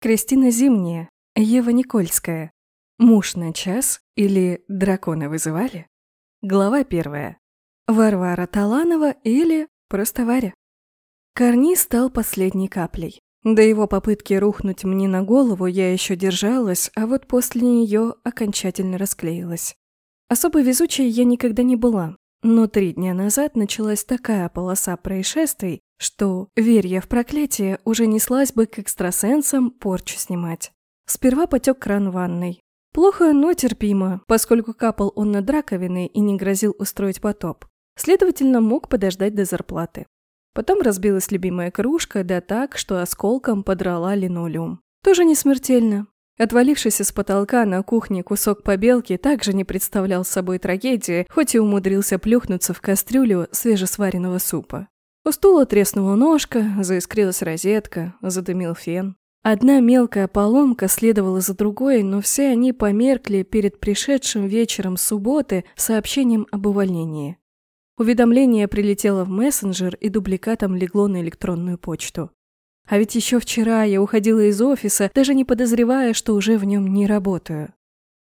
Кристина Зимняя, Ева Никольская. Муж на час или дракона вызывали? Глава первая. Варвара Таланова или просто Варя. Карниз стал последней каплей. До его попытки рухнуть мне на голову я еще держалась, а вот после нее окончательно расклеилась. Особо везучей я никогда не была, но три дня назад началась такая полоса происшествий, что, верь в проклятие, уже неслась бы к экстрасенсам порчу снимать. Сперва потек кран ванной. Плохо, но терпимо, поскольку капал он над раковиной и не грозил устроить потоп. Следовательно, мог подождать до зарплаты. Потом разбилась любимая кружка, да так, что осколком подрала линолеум. Тоже не смертельно. Отвалившийся с потолка на кухне кусок побелки также не представлял собой трагедии, хоть и умудрился плюхнуться в кастрюлю свежесваренного супа. У стула треснула ножка, заискрилась розетка, задымил фен. Одна мелкая поломка следовала за другой, но все они померкли перед пришедшим вечером субботы сообщением об увольнении. Уведомление прилетело в мессенджер и дубликатом легло на электронную почту. А ведь еще вчера я уходила из офиса, даже не подозревая, что уже в нем не работаю.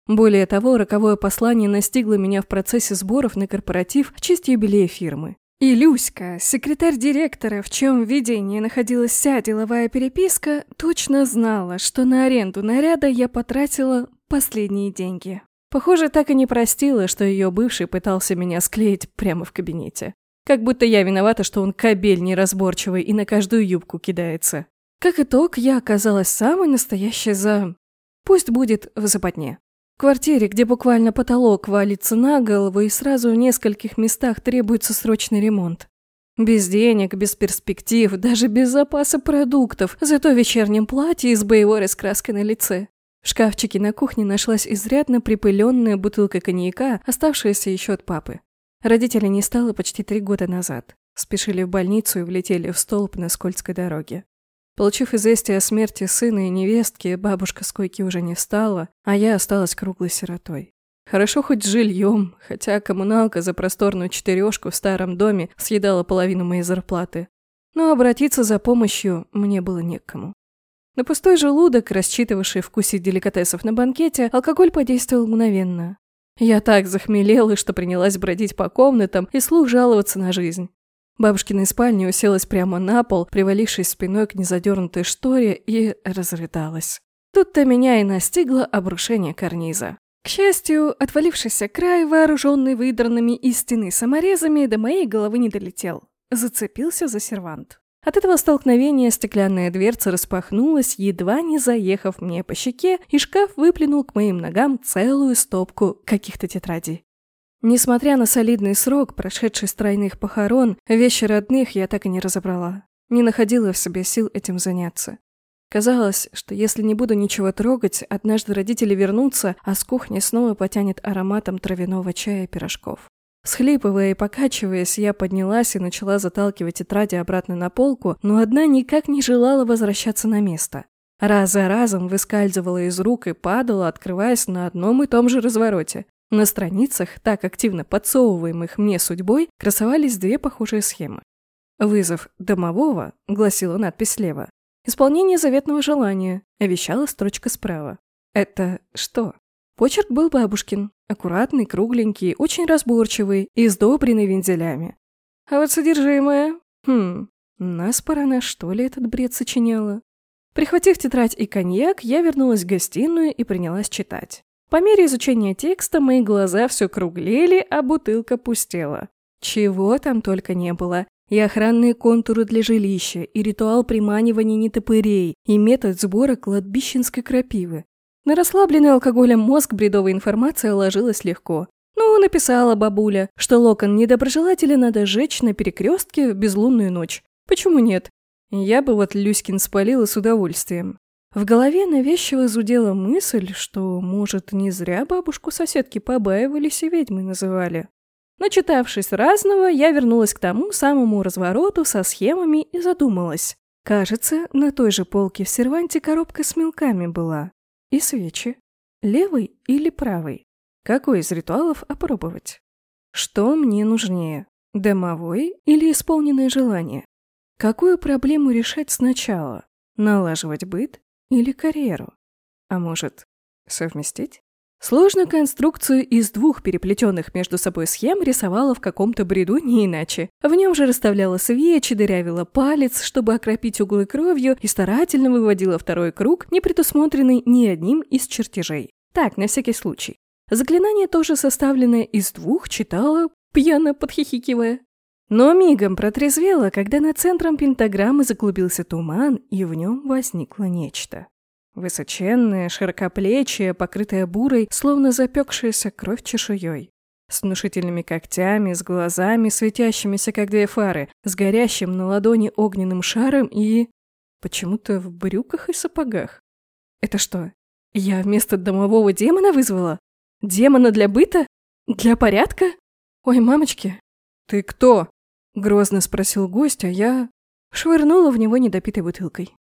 Более того, роковое послание настигло меня в процессе сборов на корпоратив в честь юбилея фирмы. И Люська, секретарь директора, в чем видении находилась вся деловая переписка, точно знала, что на аренду наряда я потратила последние деньги. Похоже, так и не простила, что ее бывший пытался меня склеить прямо в кабинете. Как будто я виновата, что он кабель неразборчивый и на каждую юбку кидается. Как итог, я оказалась самой настоящей за... Пусть будет в западне. В квартире, где буквально потолок валится на голову и сразу в нескольких местах требуется срочный ремонт. Без денег, без перспектив, даже без запаса продуктов, зато в вечернем платье и с боевой раскраской на лице. В шкафчике на кухне нашлась изрядно припыленная бутылка коньяка, оставшаяся еще от папы. Родителей не стало почти три года назад. Спешили в больницу и влетели в столб на скользкой дороге. Получив известие о смерти сына и невестки, бабушка с койки уже не встала, а я осталась круглой сиротой. Хорошо хоть жильем, хотя коммуналка за просторную четырешку в старом доме съедала половину моей зарплаты. Но обратиться за помощью мне было некому. На пустой желудок, рассчитывавший вкусить деликатесов на банкете, алкоголь подействовал мгновенно. Я так захмелела, что принялась бродить по комнатам и слух жаловаться на жизнь. Бабушкиной спальне уселась прямо на пол, привалившись спиной к незадернутой шторе, и разрыдалась. Тут-то меня и настигло обрушение карниза. К счастью, отвалившийся край, вооруженный выдранными из стены саморезами, до моей головы не долетел. Зацепился за сервант. От этого столкновения стеклянная дверца распахнулась, едва не заехав мне по щеке, и шкаф выплюнул к моим ногам целую стопку каких-то тетрадей. Несмотря на солидный срок, прошедший с тройных похорон, вещи родных я так и не разобрала. Не находила в себе сил этим заняться. Казалось, что если не буду ничего трогать, однажды родители вернутся, а с кухни снова потянет ароматом травяного чая и пирожков. Схлипывая и покачиваясь, я поднялась и начала заталкивать тетради обратно на полку, но одна никак не желала возвращаться на место. Раз за разом выскальзывала из рук и падала, открываясь на одном и том же развороте. На страницах, так активно подсовываемых мне судьбой, красовались две похожие схемы. «Вызов домового», — гласила надпись слева. «Исполнение заветного желания», — вещала строчка справа. Это что? Почерк был бабушкин, аккуратный, кругленький, очень разборчивый и сдобренный вензелями. А вот содержимое... Хм, нас пора на что ли этот бред сочиняла? Прихватив тетрадь и коньяк, я вернулась в гостиную и принялась читать. По мере изучения текста мои глаза все круглели, а бутылка пустела. Чего там только не было. И охранные контуры для жилища, и ритуал приманивания нетопырей, и метод сбора кладбищенской крапивы. На расслабленный алкоголем мозг бредовая информация ложилась легко. Ну, написала бабуля, что локон недоброжелателя надо жечь на перекрестке в безлунную ночь. Почему нет? Я бы вот Люськин спалила с удовольствием. В голове навязчиво зудела мысль, что, может, не зря бабушку соседки побаивались и ведьмы называли. Начитавшись разного, я вернулась к тому самому развороту со схемами и задумалась. Кажется, на той же полке в серванте коробка с мелками была. И свечи. Левый или правый? Какой из ритуалов опробовать? Что мне нужнее? Домовой или исполненное желание? Какую проблему решать сначала? Налаживать быт или карьеру? А может, совместить? Сложную конструкцию из двух переплетенных между собой схем рисовала в каком-то бреду не иначе. В нем же расставляла свечи, дырявила палец, чтобы окропить углы кровью, и старательно выводила второй круг, не предусмотренный ни одним из чертежей. Так, на всякий случай. Заклинание тоже составленное из двух читала, пьяно подхихикивая. Но мигом протрезвела, когда над центром пентаграммы заклубился туман, и в нем возникло нечто. Высоченная, широкоплечья, покрытая бурой, словно запекшаяся кровь чешуей. С внушительными когтями, с глазами, светящимися, как две фары, с горящим на ладони огненным шаром и... Почему-то в брюках и сапогах. Это что, я вместо домового демона вызвала? Демона для быта? Для порядка? Ой, мамочки. Ты кто? Грозно спросил гость, а я швырнула в него недопитой бутылкой.